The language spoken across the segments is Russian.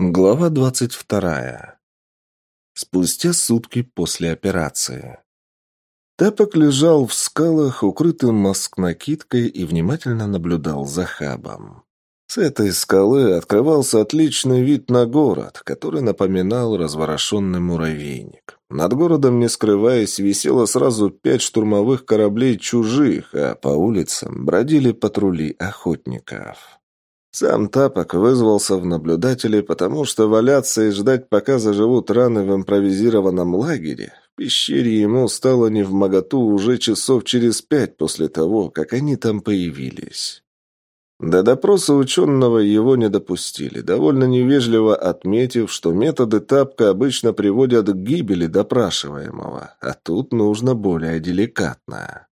Глава двадцать вторая. Спустя сутки после операции. Тапок лежал в скалах, укрытым маск-накидкой, и внимательно наблюдал за хабом. С этой скалы открывался отличный вид на город, который напоминал разворошенный муравейник. Над городом, не скрываясь, висело сразу пять штурмовых кораблей чужих, а по улицам бродили патрули охотников. Сам Тапок вызвался в наблюдатели, потому что валяться и ждать, пока заживут раны в импровизированном лагере, в пещере ему стало не в моготу уже часов через пять после того, как они там появились. До допроса ученого его не допустили, довольно невежливо отметив, что методы Тапка обычно приводят к гибели допрашиваемого, а тут нужно более деликатно.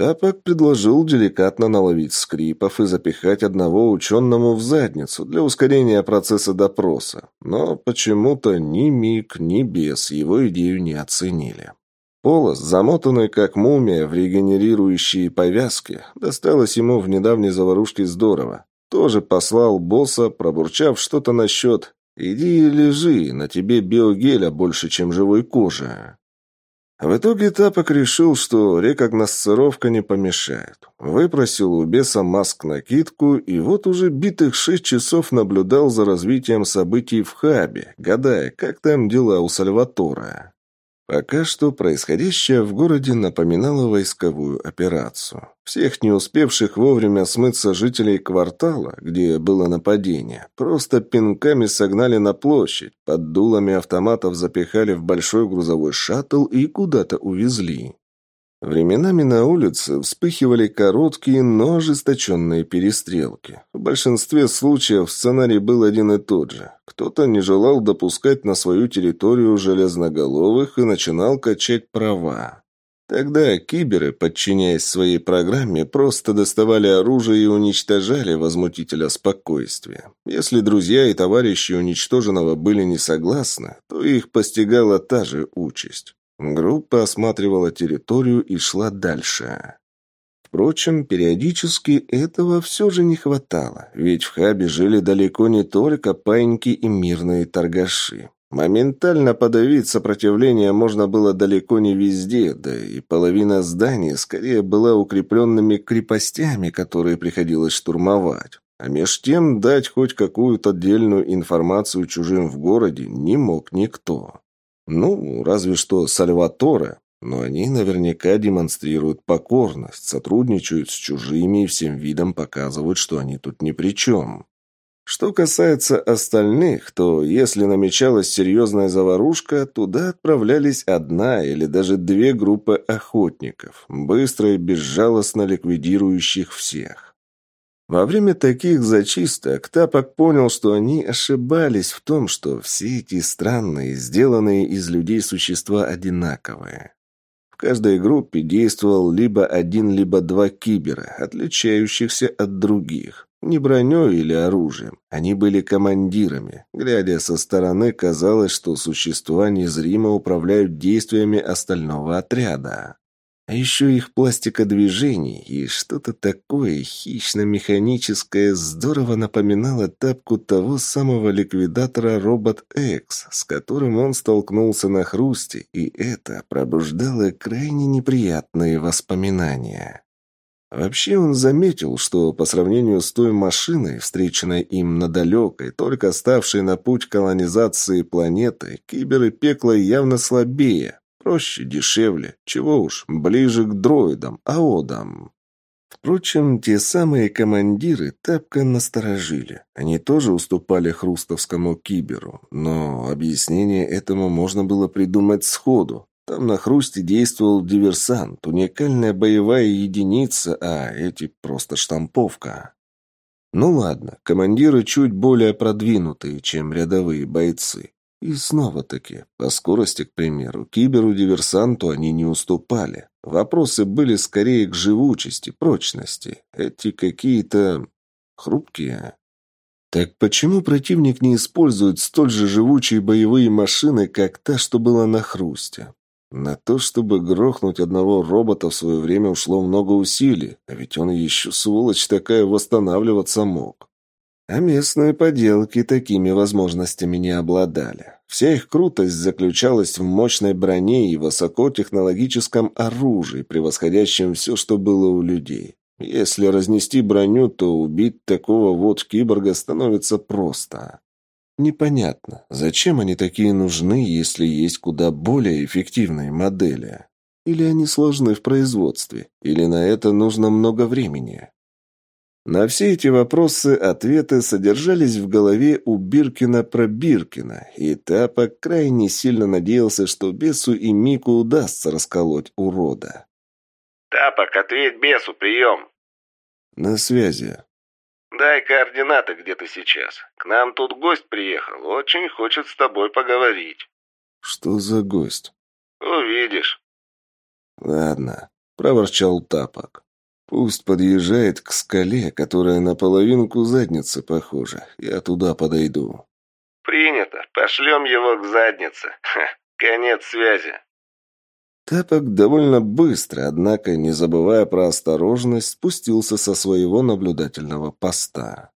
Тапок предложил деликатно наловить скрипов и запихать одного ученому в задницу для ускорения процесса допроса. Но почему-то ни Мик, ни Бес его идею не оценили. Полос, замотанный как мумия в регенерирующие повязки, досталось ему в недавней заварушке здорово. Тоже послал босса, пробурчав что-то насчет «иди и лежи, на тебе биогеля больше, чем живой кожи». В итоге Тапок решил, что рекогносцировка не помешает. Выпросил у беса маск-накидку, и вот уже битых шесть часов наблюдал за развитием событий в хабе, гадая, как там дела у Сальватора. Пока что происходящее в городе напоминало войсковую операцию. Всех не успевших вовремя смыться жителей квартала, где было нападение, просто пинками согнали на площадь, под дулами автоматов запихали в большой грузовой шаттл и куда-то увезли. Временами на улице вспыхивали короткие, но ожесточенные перестрелки. В большинстве случаев сценарий был один и тот же. Кто-то не желал допускать на свою территорию железноголовых и начинал качать права. Тогда киберы, подчиняясь своей программе, просто доставали оружие и уничтожали возмутителя спокойствия. Если друзья и товарищи уничтоженного были не согласны, то их постигала та же участь. Группа осматривала территорию и шла дальше. Впрочем, периодически этого все же не хватало, ведь в хабе жили далеко не только паиньки и мирные торгаши. Моментально подавить сопротивление можно было далеко не везде, да и половина зданий скорее была укрепленными крепостями, которые приходилось штурмовать. А меж тем дать хоть какую-то отдельную информацию чужим в городе не мог никто. Ну, разве что Сальваторе, но они наверняка демонстрируют покорность, сотрудничают с чужими и всем видом показывают, что они тут ни при чем. Что касается остальных, то если намечалась серьезная заварушка, туда отправлялись одна или даже две группы охотников, быстро и безжалостно ликвидирующих всех. Во время таких зачисток Тапок понял, что они ошибались в том, что все эти странные, сделанные из людей существа одинаковые. В каждой группе действовал либо один, либо два кибера, отличающихся от других. Не броней или оружием. Они были командирами. Глядя со стороны, казалось, что существа незримо управляют действиями остального отряда. А еще их пластика движений и что-то такое хищно-механическое здорово напоминало тапку того самого ликвидатора Робот X, с которым он столкнулся на хрусте, и это пробуждало крайне неприятные воспоминания. Вообще он заметил, что по сравнению с той машиной, встреченной им на далекой, только ставшей на путь колонизации планеты, киберы пекла явно слабее, Проще, дешевле, чего уж, ближе к дроидам, аодам. Впрочем, те самые командиры Тапка насторожили. Они тоже уступали хрустовскому киберу, но объяснение этому можно было придумать сходу. Там на хрусте действовал диверсант, уникальная боевая единица, а эти просто штамповка. Ну ладно, командиры чуть более продвинутые, чем рядовые бойцы. И снова-таки, по скорости, к примеру, киберу-диверсанту они не уступали. Вопросы были скорее к живучести, прочности. Эти какие-то... хрупкие. Так почему противник не использует столь же живучие боевые машины, как та, что была на хрусте? На то, чтобы грохнуть одного робота в свое время ушло много усилий, а ведь он еще, сволочь такая, восстанавливаться мог. А местные поделки такими возможностями не обладали. Вся их крутость заключалась в мощной броне и высокотехнологическом оружии, превосходящем все, что было у людей. Если разнести броню, то убить такого вот киборга становится просто. Непонятно, зачем они такие нужны, если есть куда более эффективные модели? Или они сложны в производстве, или на это нужно много времени? На все эти вопросы ответы содержались в голове у Биркина про Биркина, и Тапок крайне сильно надеялся, что бесу и Мику удастся расколоть урода. «Тапок, ответь бесу, прием!» «На связи». «Дай координаты, где ты сейчас. К нам тут гость приехал, очень хочет с тобой поговорить». «Что за гость?» «Увидишь». «Ладно», — проворчал Тапок. Пусть подъезжает к скале, которая на половинку задницы похожа. Я туда подойду. Принято. Пошлем его к заднице. Ха, конец связи. Тапок довольно быстро, однако, не забывая про осторожность, спустился со своего наблюдательного поста.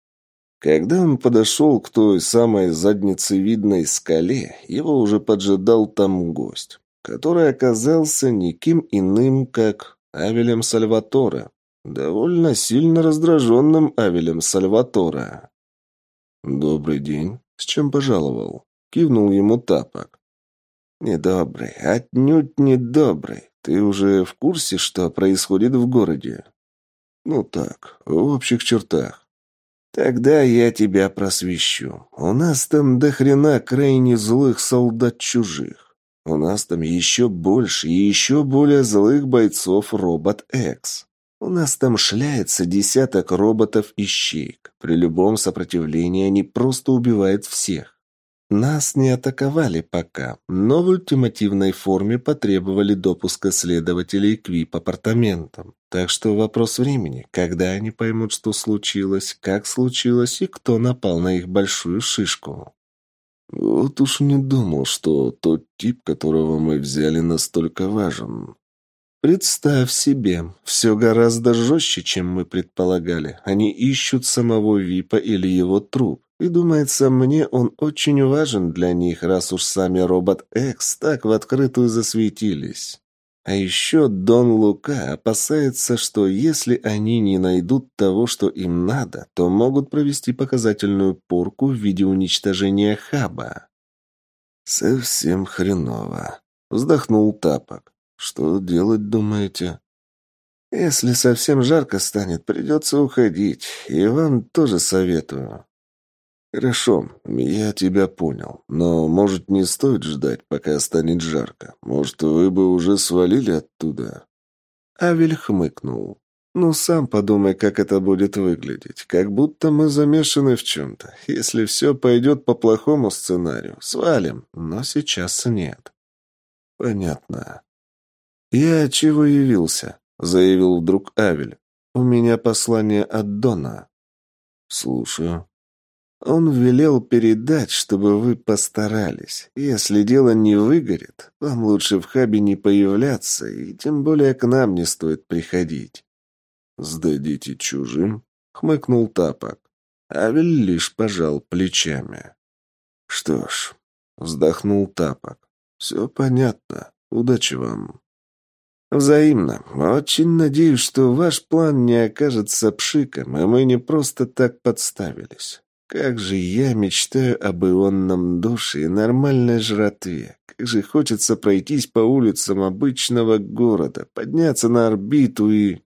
Когда он подошел к той самой задницевидной скале, его уже поджидал там гость, который оказался никем иным, как Авелем Сальваторе, Довольно сильно раздраженным Авелем Сальватора. «Добрый день. С чем пожаловал?» Кивнул ему тапок. «Недобрый, отнюдь недобрый. Ты уже в курсе, что происходит в городе?» «Ну так, в общих чертах». «Тогда я тебя просвещу. У нас там до хрена крайне злых солдат чужих. У нас там еще больше и еще более злых бойцов Робот-Экс. У нас там шляется десяток роботов-ищеек. При любом сопротивлении они просто убивают всех. Нас не атаковали пока, но в ультимативной форме потребовали допуска следователей к ВИП-апартаментам. Так что вопрос времени, когда они поймут, что случилось, как случилось и кто напал на их большую шишку. Вот уж не думал, что тот тип, которого мы взяли, настолько важен. Представь себе, все гораздо жестче, чем мы предполагали. Они ищут самого Випа или его труп. И думается мне, он очень важен для них, раз уж сами робот Экс так в открытую засветились. А еще Дон Лука опасается, что если они не найдут того, что им надо, то могут провести показательную порку в виде уничтожения хаба. «Совсем хреново», — вздохнул Тапок. «Что делать, думаете?» «Если совсем жарко станет, придется уходить. И вам тоже советую». «Хорошо, я тебя понял. Но, может, не стоит ждать, пока станет жарко? Может, вы бы уже свалили оттуда?» Авель хмыкнул. «Ну, сам подумай, как это будет выглядеть. Как будто мы замешаны в чем-то. Если все пойдет по плохому сценарию, свалим. Но сейчас нет». «Понятно. «Я чего явился?» — заявил вдруг Авель. «У меня послание от Дона». «Слушаю». «Он велел передать, чтобы вы постарались. Если дело не выгорит, вам лучше в хабе не появляться, и тем более к нам не стоит приходить». «Сдадите чужим?» — хмыкнул Тапок. Авель лишь пожал плечами. «Что ж», — вздохнул Тапок, — «все понятно. Удачи вам». «Взаимно. Очень надеюсь, что ваш план не окажется пшиком, и мы не просто так подставились. Как же я мечтаю об ионном душе и нормальной жратве. Как же хочется пройтись по улицам обычного города, подняться на орбиту и...»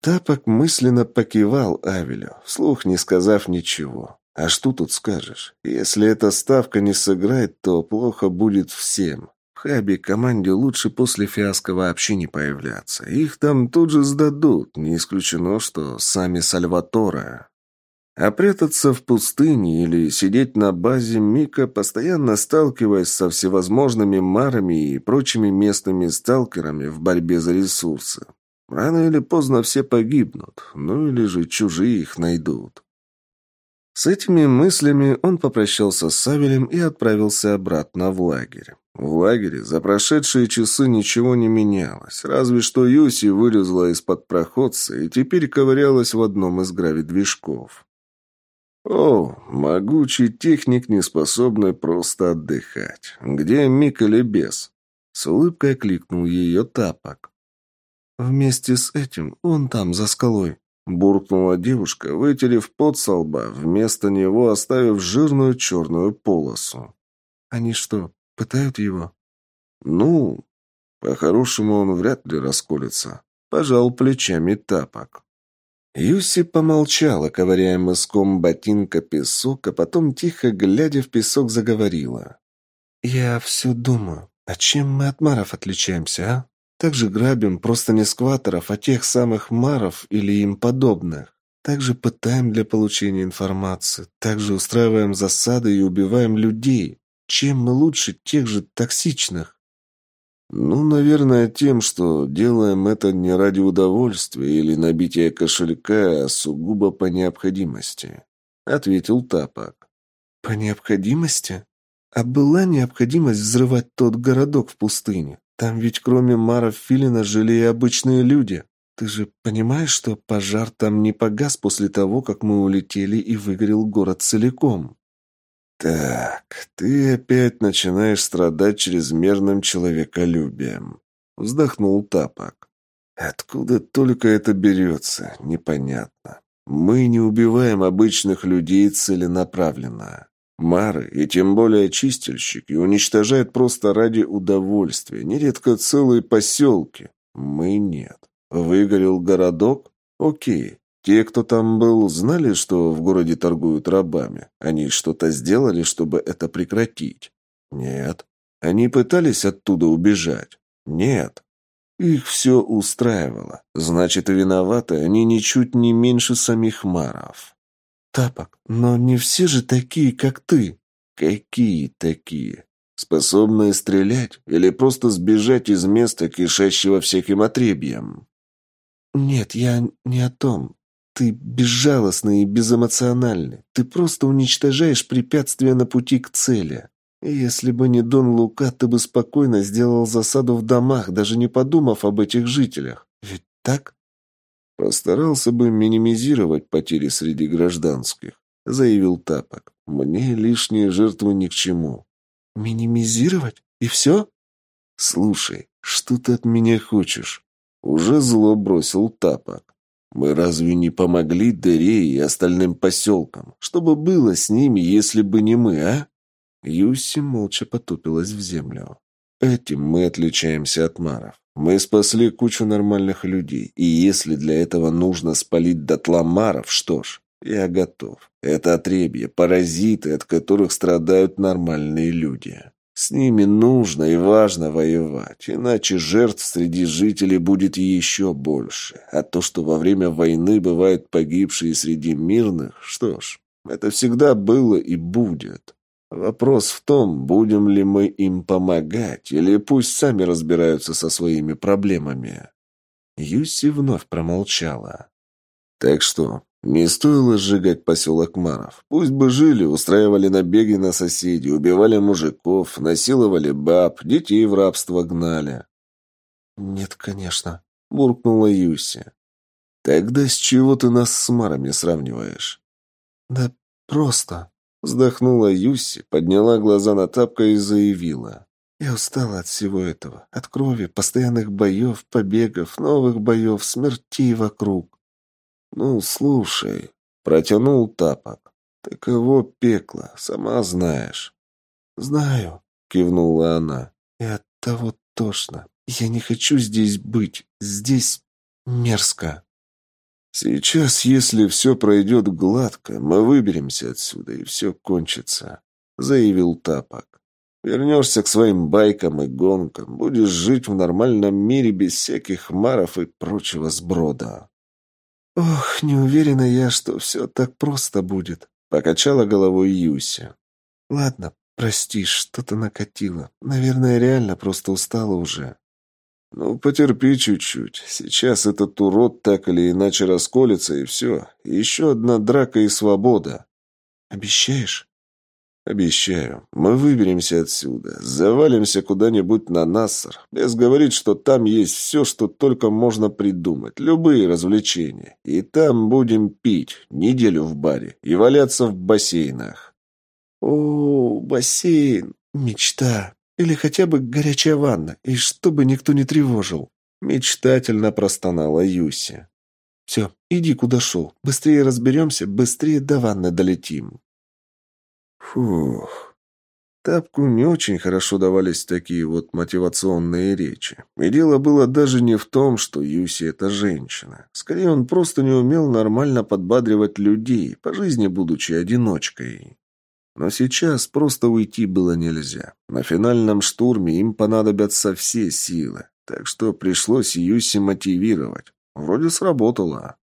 Тапок мысленно покивал Авелю, вслух не сказав ничего. «А что тут скажешь? Если эта ставка не сыграет, то плохо будет всем. Хаби команде лучше после фиаско вообще не появляться. Их там тут же сдадут, не исключено, что сами Сальватора. А прятаться в пустыне или сидеть на базе Мика, постоянно сталкиваясь со всевозможными марами и прочими местными сталкерами в борьбе за ресурсы. Рано или поздно все погибнут, ну или же чужие их найдут. С этими мыслями он попрощался с Савелем и отправился обратно в лагерь. В лагере за прошедшие часы ничего не менялось, разве что Юси вылезла из-под проходца и теперь ковырялась в одном из гравидвижков. О, могучий техник, не способный просто отдыхать. Где Мик или бес? С улыбкой кликнул ее тапок. Вместе с этим он там, за скалой. Буркнула девушка, вытерев пот со лба, вместо него оставив жирную черную полосу. Они что, пытают его? Ну, по-хорошему он вряд ли расколется. Пожал плечами тапок. Юси помолчала, ковыряя мыском ботинка песок, а потом, тихо глядя в песок, заговорила. «Я все думаю, а чем мы от маров отличаемся, а? Также грабим просто не скваторов, а тех самых маров или им подобных. Также пытаем для получения информации, также устраиваем засады и убиваем людей. Чем мы лучше тех же токсичных?» «Ну, наверное, тем, что делаем это не ради удовольствия или набития кошелька, а сугубо по необходимости», — ответил Тапок. «По необходимости? А была необходимость взрывать тот городок в пустыне? Там ведь кроме Мара Филина жили и обычные люди. Ты же понимаешь, что пожар там не погас после того, как мы улетели и выгорел город целиком?» «Так, ты опять начинаешь страдать чрезмерным человеколюбием», — вздохнул Тапок. «Откуда только это берется, непонятно. Мы не убиваем обычных людей целенаправленно. Мары, и тем более чистильщики, уничтожают просто ради удовольствия, нередко целые поселки. Мы нет. Выгорел городок? Окей, те, кто там был, знали, что в городе торгуют рабами. Они что-то сделали, чтобы это прекратить? Нет. Они пытались оттуда убежать? Нет. Их все устраивало. Значит, виноваты они ничуть не меньше самих маров. Тапок, но не все же такие, как ты. Какие такие? Способные стрелять или просто сбежать из места, кишащего всяким отребьем? Нет, я не о том. Ты безжалостный и безэмоциональный. Ты просто уничтожаешь препятствия на пути к цели. Если бы не Дон Лука, ты бы спокойно сделал засаду в домах, даже не подумав об этих жителях. Ведь так? Постарался бы минимизировать потери среди гражданских, заявил Тапок. Мне лишние жертвы ни к чему. Минимизировать? И все? Слушай, что ты от меня хочешь? Уже зло бросил Тапок. Мы разве не помогли Дыре и остальным поселкам? Что бы было с ними, если бы не мы, а?» Юси молча потупилась в землю. «Этим мы отличаемся от маров. Мы спасли кучу нормальных людей, и если для этого нужно спалить дотла маров, что ж, я готов. Это отребье, паразиты, от которых страдают нормальные люди. С ними нужно и важно воевать, иначе жертв среди жителей будет еще больше. А то, что во время войны бывают погибшие среди мирных, что ж, это всегда было и будет. Вопрос в том, будем ли мы им помогать, или пусть сами разбираются со своими проблемами. Юси вновь промолчала. Так что, не стоило сжигать поселок Маров. Пусть бы жили, устраивали набеги на соседей, убивали мужиков, насиловали баб, детей в рабство гнали. «Нет, конечно», — буркнула Юси. «Тогда с чего ты нас с Марами сравниваешь?» «Да просто», — вздохнула Юси, подняла глаза на тапка и заявила. «Я устала от всего этого. От крови, постоянных боев, побегов, новых боев, смертей вокруг. «Ну, слушай», — протянул тапок. «Таково пекло, сама знаешь». «Знаю», — кивнула она. «И от того тошно. Я не хочу здесь быть. Здесь мерзко». «Сейчас, если все пройдет гладко, мы выберемся отсюда, и все кончится», — заявил Тапок. «Вернешься к своим байкам и гонкам, будешь жить в нормальном мире без всяких маров и прочего сброда». «Ох, не уверена я, что все так просто будет», — покачала головой Юся. «Ладно, прости, что-то накатило. Наверное, реально просто устала уже». «Ну, потерпи чуть-чуть. Сейчас этот урод так или иначе расколется, и все. Еще одна драка и свобода». «Обещаешь?» Обещаю, мы выберемся отсюда, завалимся куда-нибудь на Нассар. Бес говорит, что там есть все, что только можно придумать, любые развлечения. И там будем пить неделю в баре и валяться в бассейнах. О, бассейн, мечта. Или хотя бы горячая ванна, и чтобы никто не тревожил. Мечтательно простонала Юси. Все, иди куда шел. Быстрее разберемся, быстрее до ванны долетим. Фух. Тапку не очень хорошо давались такие вот мотивационные речи. И дело было даже не в том, что Юси – это женщина. Скорее, он просто не умел нормально подбадривать людей, по жизни будучи одиночкой. Но сейчас просто уйти было нельзя. На финальном штурме им понадобятся все силы, так что пришлось Юси мотивировать. Вроде сработало.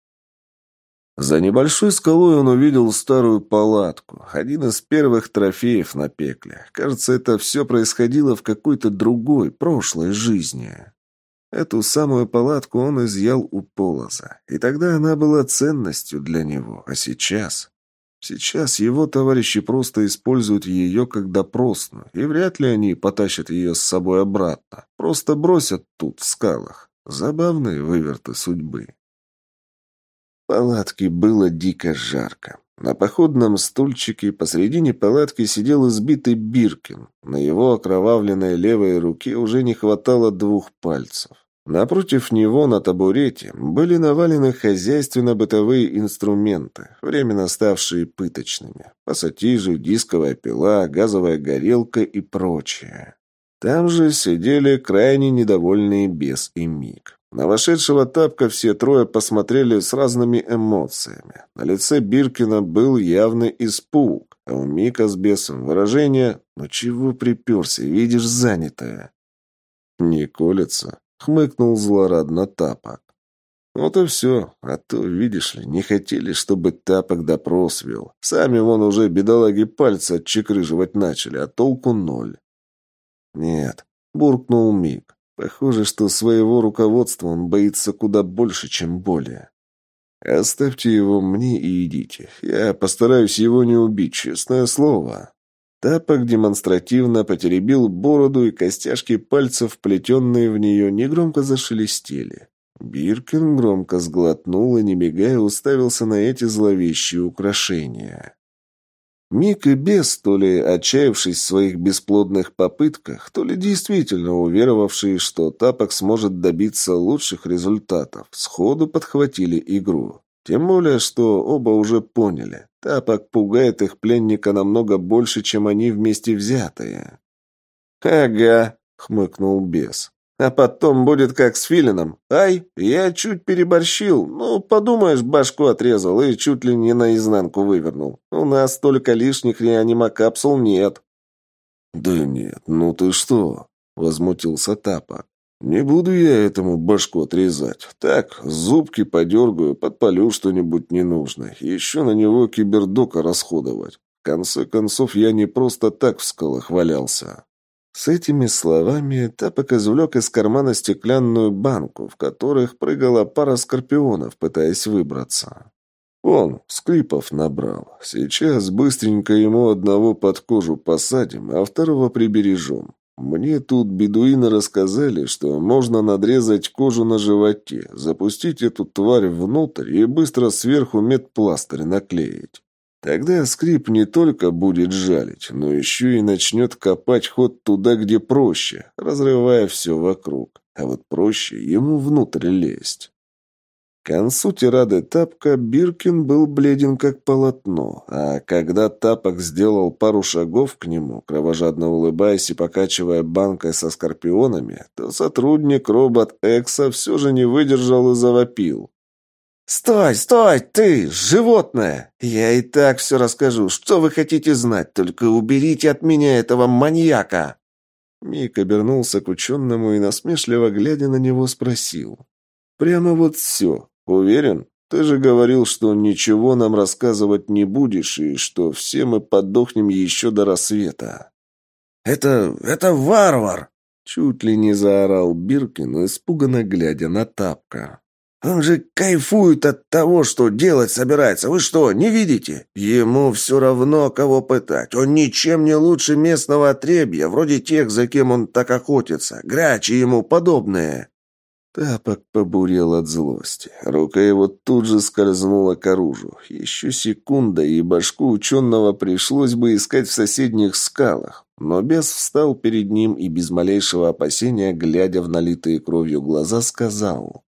За небольшой скалой он увидел старую палатку, один из первых трофеев на пекле. Кажется, это все происходило в какой-то другой, прошлой жизни. Эту самую палатку он изъял у Полоза, и тогда она была ценностью для него, а сейчас... Сейчас его товарищи просто используют ее как допросную, и вряд ли они потащат ее с собой обратно, просто бросят тут, в скалах. Забавные выверты судьбы палатке было дико жарко. На походном стульчике посредине палатки сидел избитый Биркин. На его окровавленной левой руке уже не хватало двух пальцев. Напротив него на табурете были навалены хозяйственно-бытовые инструменты, временно ставшие пыточными. Пассатижи, дисковая пила, газовая горелка и прочее. Там же сидели крайне недовольные бес и миг. На вошедшего тапка все трое посмотрели с разными эмоциями. На лице Биркина был явный испуг, а у Мика с бесом выражение «Ну чего приперся, видишь, занятое?» «Не колется», — хмыкнул злорадно тапок. «Вот и все. А то, видишь ли, не хотели, чтобы тапок допрос вел. Сами вон уже бедолаги пальцы отчекрыживать начали, а толку ноль». «Нет», — буркнул Мик. Похоже, что своего руководства он боится куда больше, чем боли. Оставьте его мне и идите. Я постараюсь его не убить, честное слово. Тапок демонстративно потеребил бороду, и костяшки пальцев, плетенные в нее, негромко зашелестели. Биркин громко сглотнул и, не мигая, уставился на эти зловещие украшения. Мик и Бес, то ли отчаявшись в своих бесплодных попытках, то ли действительно уверовавшие, что Тапок сможет добиться лучших результатов, сходу подхватили игру. Тем более, что оба уже поняли. Тапок пугает их пленника намного больше, чем они вместе взятые. «Ага», — хмыкнул Бес. А потом будет как с филином. Ай, я чуть переборщил. Ну, подумаешь, башку отрезал и чуть ли не наизнанку вывернул. У нас столько лишних реанимокапсул нет. Да нет, ну ты что? Возмутился Тапок. Не буду я этому башку отрезать. Так, зубки подергаю, подпалю что-нибудь ненужное. Еще на него кибердока расходовать. В конце концов, я не просто так в скалах валялся. С этими словами Тапок извлек из кармана стеклянную банку, в которых прыгала пара скорпионов, пытаясь выбраться. Он скрипов набрал. Сейчас быстренько ему одного под кожу посадим, а второго прибережем. Мне тут бедуины рассказали, что можно надрезать кожу на животе, запустить эту тварь внутрь и быстро сверху медпластырь наклеить. Тогда скрип не только будет жалить, но еще и начнет копать ход туда, где проще, разрывая все вокруг. А вот проще ему внутрь лезть. Концу тирады тапка Биркин был бледен как полотно, а когда тапок сделал пару шагов к нему, кровожадно улыбаясь и покачивая банкой со скорпионами, то сотрудник робот Экса все же не выдержал и завопил. «Стой, стой, ты, животное! Я и так все расскажу. Что вы хотите знать? Только уберите от меня этого маньяка!» Мик обернулся к ученому и, насмешливо глядя на него, спросил. «Прямо вот все. Уверен? Ты же говорил, что ничего нам рассказывать не будешь и что все мы подохнем еще до рассвета». «Это... это варвар!» Чуть ли не заорал Биркин, испуганно глядя на тапка. Он же кайфует от того, что делать собирается. Вы что, не видите? Ему все равно, кого пытать. Он ничем не лучше местного отребья, вроде тех, за кем он так охотится. Грачи ему подобные». Тапок побурел от злости. Рука его тут же скользнула к оружию. Еще секунда, и башку ученого пришлось бы искать в соседних скалах. Но бес встал перед ним и без малейшего опасения, глядя в налитые кровью глаза, сказал...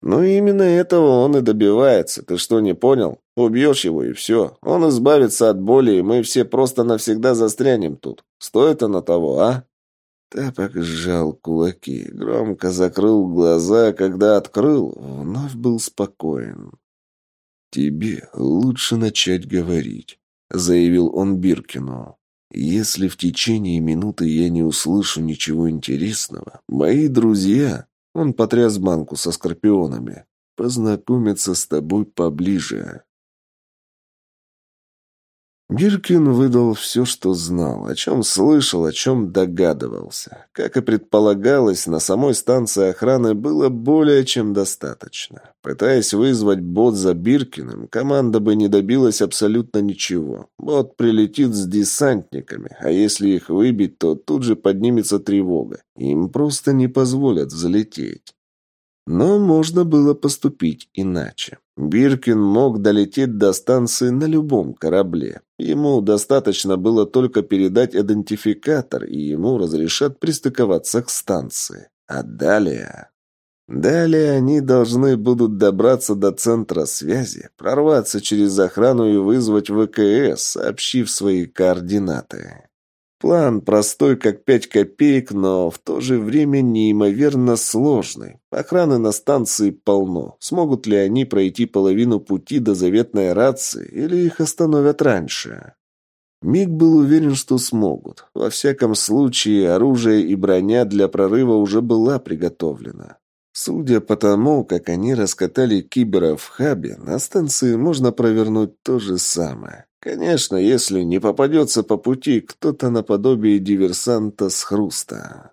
«Ну, именно этого он и добивается. Ты что, не понял? Убьешь его, и все. Он избавится от боли, и мы все просто навсегда застрянем тут. Стоит оно того, а?» Тапок сжал кулаки, громко закрыл глаза, когда открыл, вновь был спокоен. «Тебе лучше начать говорить», — заявил он Биркину. «Если в течение минуты я не услышу ничего интересного, мои друзья, он потряс банку со скорпионами. Познакомиться с тобой поближе. Гиркин выдал все, что знал, о чем слышал, о чем догадывался. Как и предполагалось, на самой станции охраны было более чем достаточно. Пытаясь вызвать бот за Биркиным, команда бы не добилась абсолютно ничего. Бот прилетит с десантниками, а если их выбить, то тут же поднимется тревога. Им просто не позволят взлететь. Но можно было поступить иначе. Биркин мог долететь до станции на любом корабле. Ему достаточно было только передать идентификатор, и ему разрешат пристыковаться к станции. А далее... Далее они должны будут добраться до центра связи, прорваться через охрану и вызвать ВКС, сообщив свои координаты. План простой, как пять копеек, но в то же время неимоверно сложный. Охраны на станции полно. Смогут ли они пройти половину пути до заветной рации, или их остановят раньше? Миг был уверен, что смогут. Во всяком случае, оружие и броня для прорыва уже была приготовлена. Судя по тому, как они раскатали кибера в хабе, на станции можно провернуть то же самое. Конечно, если не попадется по пути кто-то наподобие диверсанта с хруста.